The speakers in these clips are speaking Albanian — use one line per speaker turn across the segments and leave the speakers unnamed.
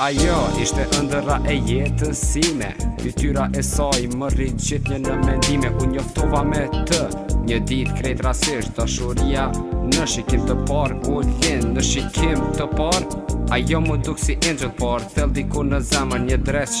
Ajo ishte ëndërra e jetës sime Fytyra e saj më rri gjithnjë në mendime U njoftova me të Një ditë krejt rastësisht dashuria Në shikim të parë u lind Në shikim të parë Ajo m'u duk si engjëll por Thellë diku në zemër një dresh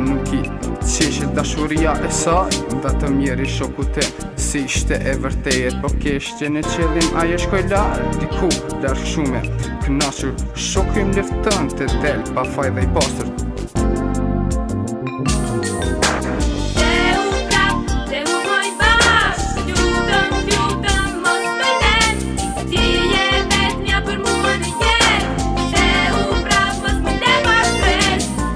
Më keq ishte dashuria e saj Ndaj të
mjerit shokut tim
S'ishte e
vërtetë Por kishte
një qëllim Ajo shkoi larg
Diku larg shumë e kënaqur Shoku im lufton Të dalë Pa faj dhe i pastër